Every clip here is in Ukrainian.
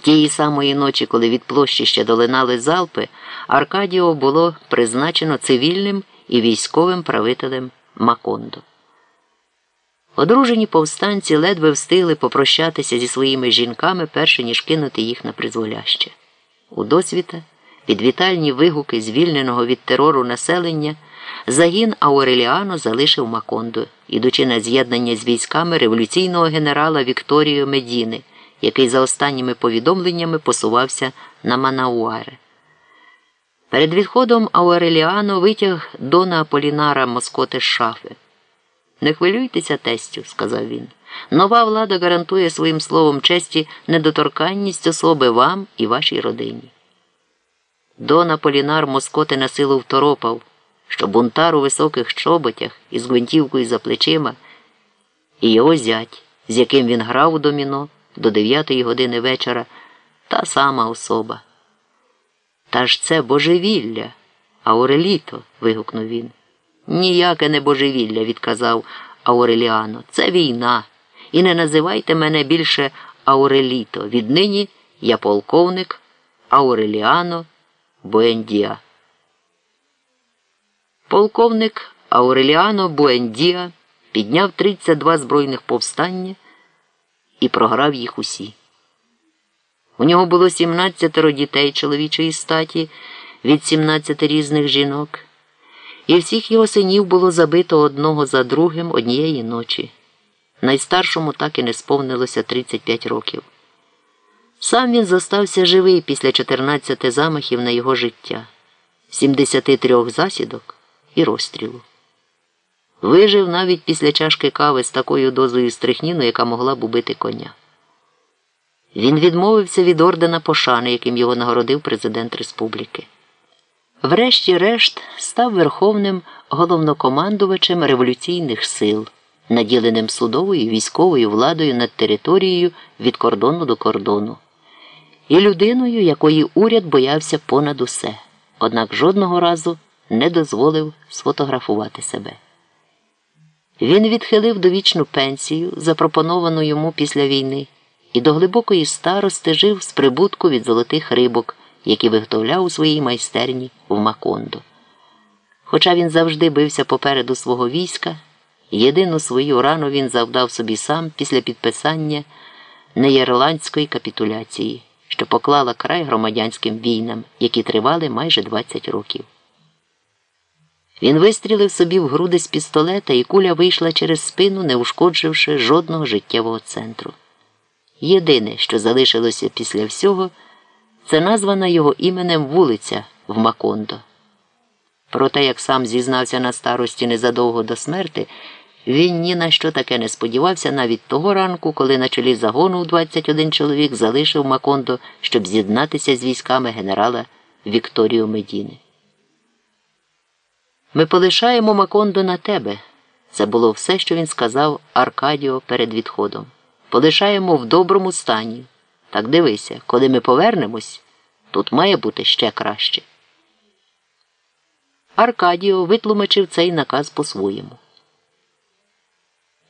Тієї самої ночі, коли від площі ще долинали залпи, Аркадіо було призначено цивільним і військовим правителем Макондо. Одружені повстанці ледве встигли попрощатися зі своїми жінками, перше ніж кинути їх на призволяще. У досвіта, під вітальні вигуки звільненого від терору населення, загін Ауреліано залишив Макондо, ідучи на з'єднання з військами революційного генерала Вікторіо Медіни, який за останніми повідомленнями посувався на Манауаре. Перед відходом Ауреліано витяг Дона Аполінара Москоти з шафи. Не хвилюйтеся, тестю, сказав він. Нова влада гарантує своїм словом честі недоторканність особи вам і вашій родині. Дон Аполінар Москоти на силу второпав, що бунтар у високих чоботях із гвинтівкою за плечима, і його зять, з яким він грав у доміно до дев'ятої години вечора, та сама особа. Та ж це божевілля, Ауреліто. вигукнув він. Ніяке не божевілля, відказав Ауреліано. Це війна. І не називайте мене більше Ауреліто. Віднині я полковник Ауреліано Буендіа. Полковник Ауреліано Буендіа підняв 32 збройних повстання і програв їх усі. У нього було 17 дітей чоловічої статі від 17 різних жінок і всіх його синів було забито одного за другим однієї ночі. Найстаршому так і не сповнилося 35 років. Сам він зостався живий після 14 замахів на його життя, 73 засідок і розстрілу. Вижив навіть після чашки кави з такою дозою стрихніну, яка могла б убити коня. Він відмовився від ордена пошани, яким його нагородив президент республіки. Врешті-решт став верховним головнокомандувачем революційних сил, наділеним судовою військовою владою над територією від кордону до кордону, і людиною, якої уряд боявся понад усе, однак жодного разу не дозволив сфотографувати себе. Він відхилив довічну пенсію, запропоновану йому після війни, і до глибокої старости жив з прибутку від золотих рибок які виготовляв у своїй майстерні в Макондо. Хоча він завжди бився попереду свого війська, єдину свою рану він завдав собі сам після підписання неєрландської капітуляції, що поклала край громадянським війнам, які тривали майже 20 років. Він вистрілив собі в груди з пістолета, і куля вийшла через спину, не ушкодживши жодного життєвого центру. Єдине, що залишилося після всього. Це названа його іменем вулиця в Макондо. Проте, як сам зізнався на старості незадовго до смерти, він ні на що таке не сподівався навіть того ранку, коли на чолі загону в 21 чоловік залишив Макондо, щоб з'єднатися з військами генерала Вікторіо Медіни. Ми полишаємо Макондо на тебе. Це було все, що він сказав Аркадіо перед відходом. Полишаємо в доброму стані. Так дивися, коли ми повернемось, тут має бути ще краще. Аркадіо витлумачив цей наказ по-своєму.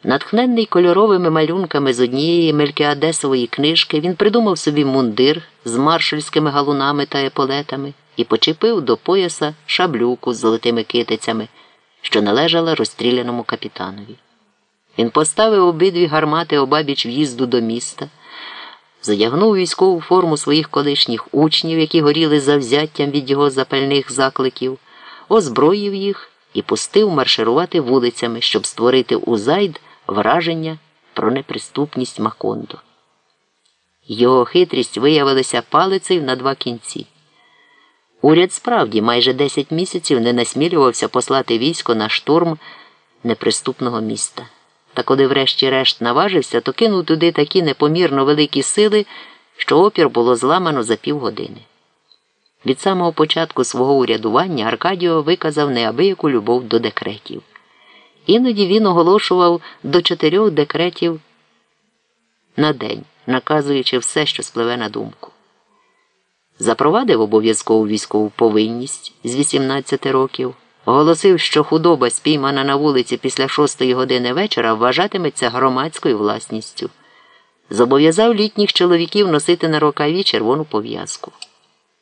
Натхненний кольоровими малюнками з однієї мелькіадесової книжки, він придумав собі мундир з маршальськими галунами та еполетами і почепив до пояса шаблюку з золотими китицями, що належала розстріляному капітанові. Він поставив обидві гармати обабіч в'їзду до міста задягнув військову форму своїх колишніх учнів, які горіли завзяттям від його запальних закликів, озброїв їх і пустив марширувати вулицями, щоб створити у зайд враження про неприступність Макондо. Його хитрість виявилася палицею на два кінці. Уряд справді майже 10 місяців не насмілювався послати військо на штурм неприступного міста. Та коли врешті-решт наважився, то кинув туди такі непомірно великі сили, що опір було зламано за півгодини. Від самого початку свого урядування Аркадіо виказав неабияку любов до декретів. Іноді він оголошував до чотирьох декретів на день, наказуючи все, що спливе на думку. Запровадив обов'язкову військову повинність з 18 років. Оголосив, що худоба, спіймана на вулиці після шостої години вечора, вважатиметься громадською власністю. зобов'язав літніх чоловіків носити на рукаві червону пов'язку.